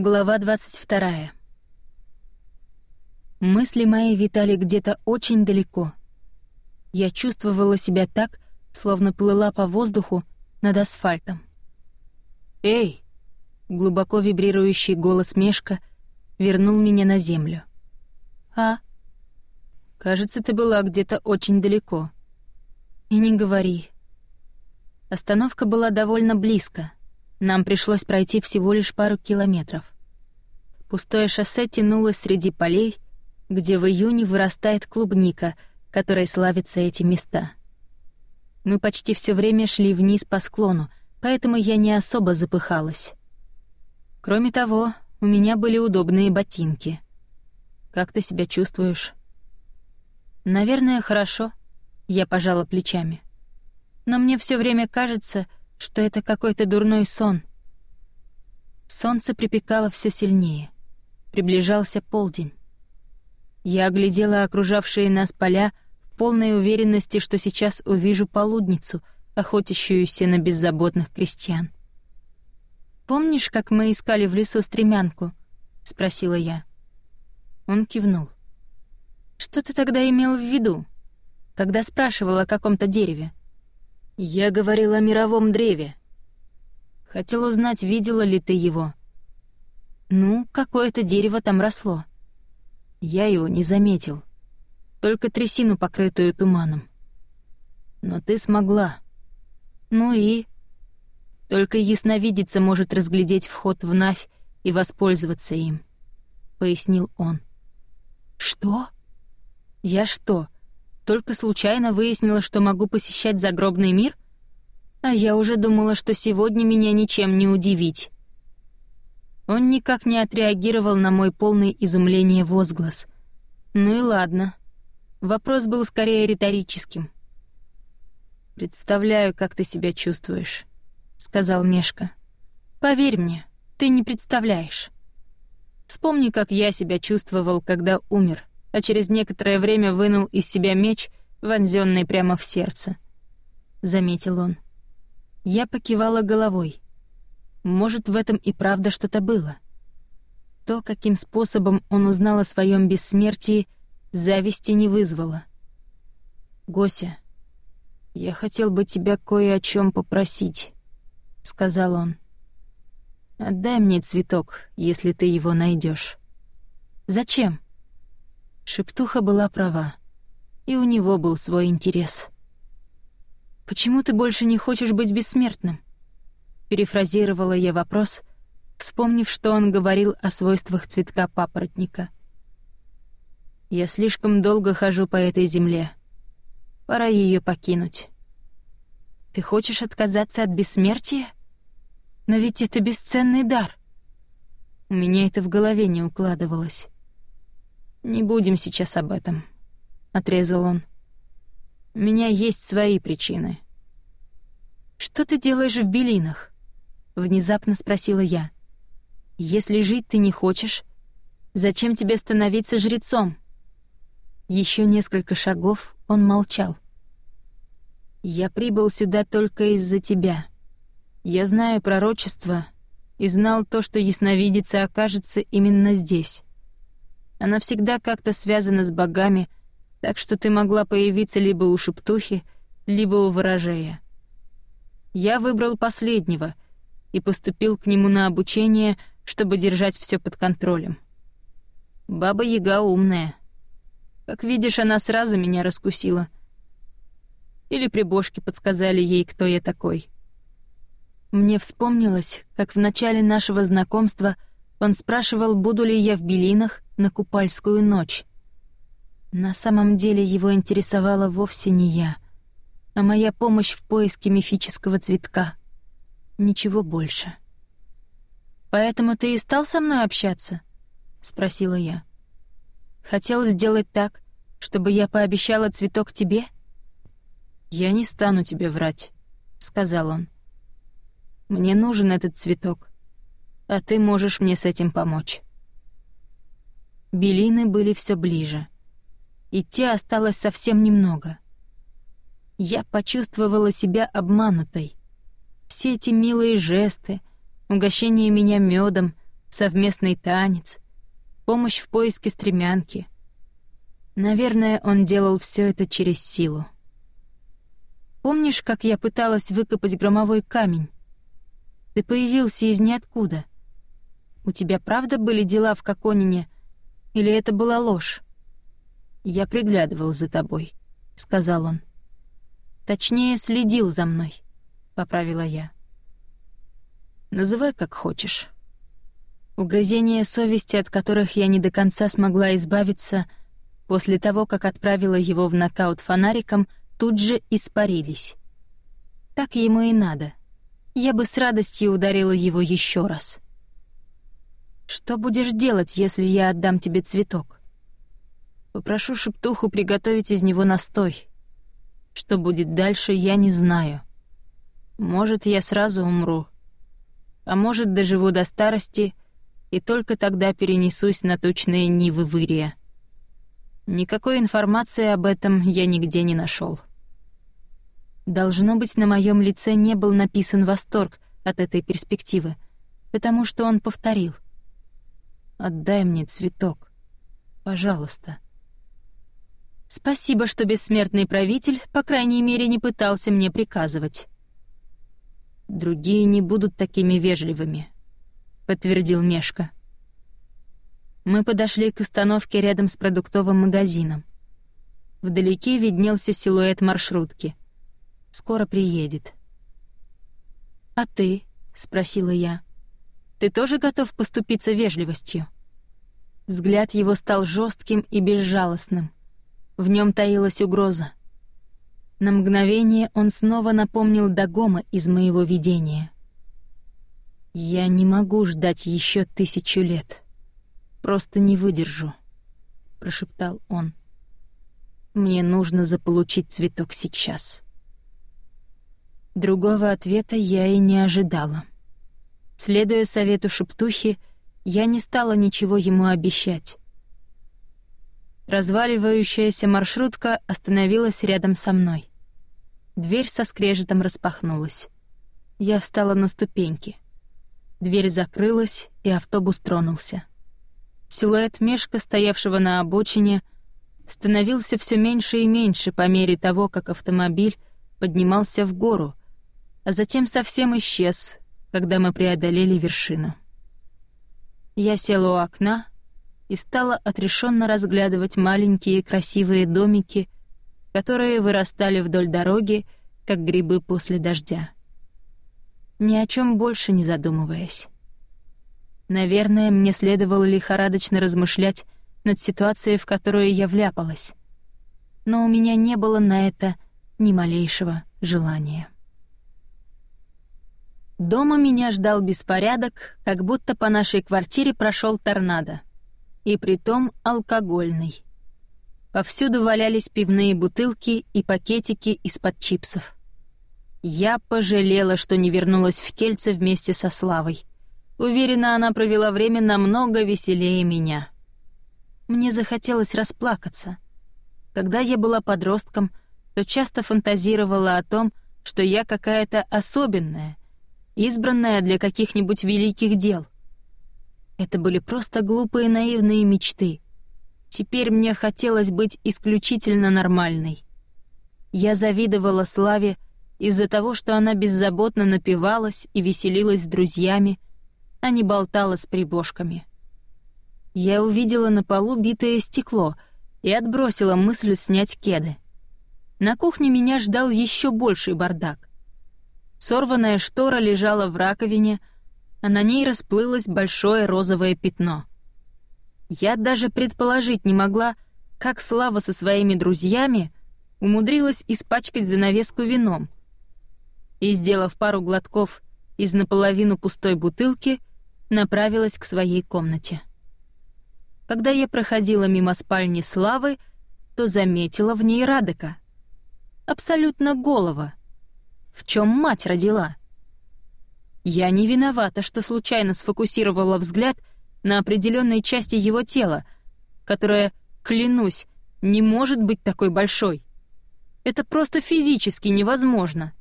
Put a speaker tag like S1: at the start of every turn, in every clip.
S1: Глава 22. Мысли мои витали где-то очень далеко. Я чувствовала себя так, словно плыла по воздуху над асфальтом. «Эй!» — глубоко вибрирующий голос Мешка вернул меня на землю. «А?» «Кажется, ты была где-то очень далеко». «И не говори». Остановка была довольно близко — нам пришлось пройти всего лишь пару километров. Пустое шоссе тянулось среди полей, где в июне вырастает клубника, которой славятся эти места. Мы почти все время шли вниз по склону, поэтому я не особо запыхалась. Кроме того, у меня были удобные ботинки. Как ты себя чувствуешь? Наверное, хорошо. Я пожала плечами. Но мне все время кажется, что это какой-то дурной сон. Солнце припекало все сильнее. Приближался полдень. Я оглядела окружавшие нас поля в полной уверенности, что сейчас увижу полудницу, охотящуюся на беззаботных крестьян. «Помнишь, как мы искали в лесу стремянку?» — спросила я. Он кивнул. «Что ты тогда имел в виду, когда спрашивал о каком-то дереве?» «Я говорил о мировом древе. Хотел узнать, видела ли ты его. Ну, какое-то дерево там росло. Я его не заметил. Только трясину, покрытую туманом. Но ты смогла. Ну и... Только ясновидица может разглядеть вход в Навь и воспользоваться им», — пояснил он. «Что?» «Я что, только случайно выяснила, что могу посещать загробный мир? А я уже думала, что сегодня меня ничем не удивить. Он никак не отреагировал на мой полный изумление возглас. Ну и ладно. Вопрос был скорее риторическим. «Представляю, как ты себя чувствуешь», — сказал Мешка. «Поверь мне, ты не представляешь. Вспомни, как я себя чувствовал, когда умер а через некоторое время вынул из себя меч, вонзённый прямо в сердце. Заметил он. Я покивала головой. Может, в этом и правда что-то было. То, каким способом он узнал о своем бессмертии, зависти не вызвало. «Гося, я хотел бы тебя кое о чем попросить», — сказал он. «Отдай мне цветок, если ты его найдешь. «Зачем?» Шептуха была права. И у него был свой интерес. «Почему ты больше не хочешь быть бессмертным?» Перефразировала я вопрос, вспомнив, что он говорил о свойствах цветка папоротника. «Я слишком долго хожу по этой земле. Пора ее покинуть». «Ты хочешь отказаться от бессмертия? Но ведь это бесценный дар». У меня это в голове не укладывалось. «Не будем сейчас об этом», — отрезал он. «У меня есть свои причины». «Что ты делаешь в Белинах?» — внезапно спросила я. «Если жить ты не хочешь, зачем тебе становиться жрецом?» Еще несколько шагов он молчал. «Я прибыл сюда только из-за тебя. Я знаю пророчество и знал то, что ясновидица окажется именно здесь. Она всегда как-то связана с богами, так что ты могла появиться либо у шептухи, либо у ворожея. Я выбрал последнего и поступил к нему на обучение, чтобы держать все под контролем. Баба Яга умная. Как видишь, она сразу меня раскусила. Или прибожки подсказали ей, кто я такой. Мне вспомнилось, как в начале нашего знакомства он спрашивал, буду ли я в Белинах, на купальскую ночь. На самом деле его интересовала вовсе не я, а моя помощь в поиске мифического цветка. Ничего больше. «Поэтому ты и стал со мной общаться?» — спросила я. «Хотел сделать так, чтобы я пообещала цветок тебе?» «Я не стану тебе врать», — сказал он. «Мне нужен этот цветок, а ты можешь мне с этим помочь». Белины были все ближе. Идти осталось совсем немного. Я почувствовала себя обманутой. Все эти милые жесты, угощение меня медом, совместный танец, помощь в поиске стремянки. Наверное, он делал все это через силу. Помнишь, как я пыталась выкопать громовой камень? Ты появился из ниоткуда. У тебя правда были дела в Коконине, или это была ложь? Я приглядывал за тобой, сказал он. Точнее, следил за мной, поправила я. Называй как хочешь. Угрызения совести, от которых я не до конца смогла избавиться после того, как отправила его в нокаут фонариком, тут же испарились. Так ему и надо. Я бы с радостью ударила его еще раз. Что будешь делать, если я отдам тебе цветок? Попрошу шептуху приготовить из него настой. Что будет дальше, я не знаю. Может, я сразу умру. А может, доживу до старости и только тогда перенесусь на тучные нивы Вырия. Никакой информации об этом я нигде не нашел. Должно быть, на моем лице не был написан восторг от этой перспективы, потому что он повторил — Отдай мне цветок. Пожалуйста. Спасибо, что бессмертный правитель, по крайней мере, не пытался мне приказывать. Другие не будут такими вежливыми, подтвердил Мешка. Мы подошли к остановке рядом с продуктовым магазином. Вдалеке виднелся силуэт маршрутки. Скоро приедет. «А ты?» — спросила я. Ты тоже готов поступиться вежливостью?» Взгляд его стал жестким и безжалостным. В нем таилась угроза. На мгновение он снова напомнил Дагома из моего видения. «Я не могу ждать еще тысячу лет. Просто не выдержу», — прошептал он. «Мне нужно заполучить цветок сейчас». Другого ответа я и не ожидала. Следуя совету шептухи, я не стала ничего ему обещать. Разваливающаяся маршрутка остановилась рядом со мной. Дверь со скрежетом распахнулась. Я встала на ступеньки. Дверь закрылась, и автобус тронулся. Силуэт Мешка, стоявшего на обочине, становился все меньше и меньше по мере того, как автомобиль поднимался в гору, а затем совсем исчез, когда мы преодолели вершину. Я села у окна и стала отрешенно разглядывать маленькие красивые домики, которые вырастали вдоль дороги, как грибы после дождя. Ни о чем больше не задумываясь. Наверное, мне следовало лихорадочно размышлять над ситуацией, в которую я вляпалась. Но у меня не было на это ни малейшего желания. Дома меня ждал беспорядок, как будто по нашей квартире прошел торнадо. И притом алкогольный. Повсюду валялись пивные бутылки и пакетики из-под чипсов. Я пожалела, что не вернулась в Кельце вместе со Славой. Уверена, она провела время намного веселее меня. Мне захотелось расплакаться. Когда я была подростком, то часто фантазировала о том, что я какая-то особенная — избранная для каких-нибудь великих дел. Это были просто глупые наивные мечты. Теперь мне хотелось быть исключительно нормальной. Я завидовала Славе из-за того, что она беззаботно напивалась и веселилась с друзьями, а не болтала с прибожками. Я увидела на полу битое стекло и отбросила мысль снять кеды. На кухне меня ждал еще больший бардак. Сорванная штора лежала в раковине, а на ней расплылось большое розовое пятно. Я даже предположить не могла, как Слава со своими друзьями умудрилась испачкать занавеску вином. И, сделав пару глотков из наполовину пустой бутылки, направилась к своей комнате. Когда я проходила мимо спальни Славы, то заметила в ней Радека. Абсолютно голова — в чем мать родила. Я не виновата, что случайно сфокусировала взгляд на определенной части его тела, которая, клянусь, не может быть такой большой. Это просто физически невозможно.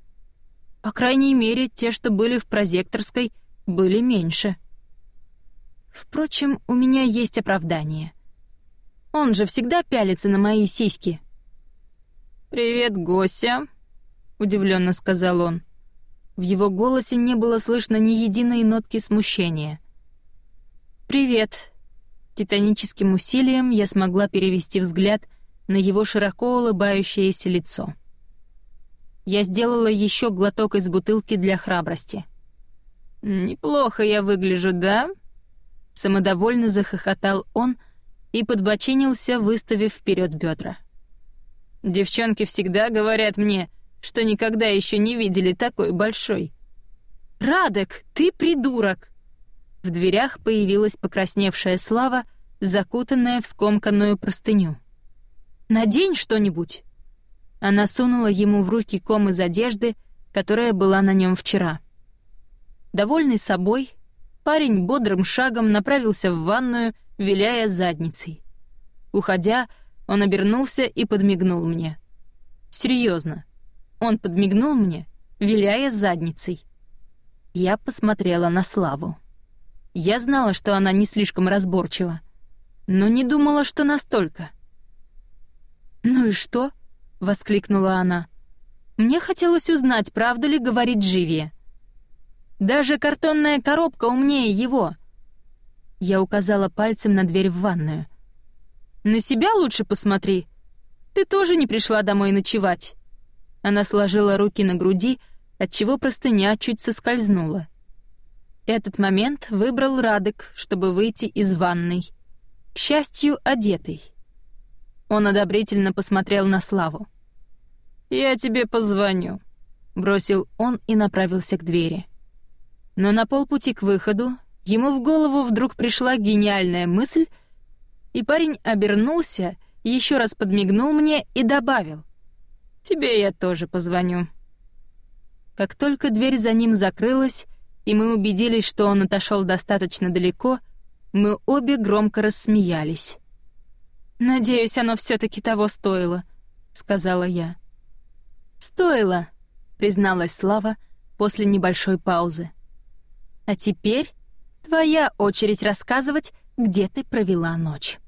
S1: По крайней мере, те, что были в прозекторской, были меньше. Впрочем, у меня есть оправдание. Он же всегда пялится на мои сиськи. «Привет, Гося», — удивленно сказал он. В его голосе не было слышно ни единой нотки смущения. «Привет». Титаническим усилием я смогла перевести взгляд на его широко улыбающееся лицо. Я сделала еще глоток из бутылки для храбрости. «Неплохо я выгляжу, да?» Самодовольно захохотал он и подбочинился, выставив вперед бедра. «Девчонки всегда говорят мне, что никогда еще не видели такой большой». «Радек, ты придурок!» В дверях появилась покрасневшая Слава, закутанная в скомканную простыню. «Надень что-нибудь!» Она сунула ему в руки ком из одежды, которая была на нем вчера. Довольный собой, парень бодрым шагом направился в ванную, виляя задницей. Уходя, он обернулся и подмигнул мне. Серьезно, он подмигнул мне, виляя задницей. Я посмотрела на Славу. Я знала, что она не слишком разборчива, но не думала, что настолько. «Ну и что?» — воскликнула она. «Мне хотелось узнать, правду ли говорит Дживия. Даже картонная коробка умнее его». Я указала пальцем на дверь в ванную. «На себя лучше посмотри. Ты тоже не пришла домой ночевать». Она сложила руки на груди, отчего простыня чуть соскользнула. Этот момент выбрал Радек, чтобы выйти из ванной. К счастью, одетый. Он одобрительно посмотрел на Славу. «Я тебе позвоню», — бросил он и направился к двери. Но на полпути к выходу ему в голову вдруг пришла гениальная мысль, и парень обернулся, еще раз подмигнул мне и добавил. «Тебе я тоже позвоню». Как только дверь за ним закрылась, и мы убедились, что он отошел достаточно далеко, мы обе громко рассмеялись. «Надеюсь, оно все таки того стоило», — сказала я. «Стоило», — призналась Слава после небольшой паузы. А теперь твоя очередь рассказывать, где ты провела ночь.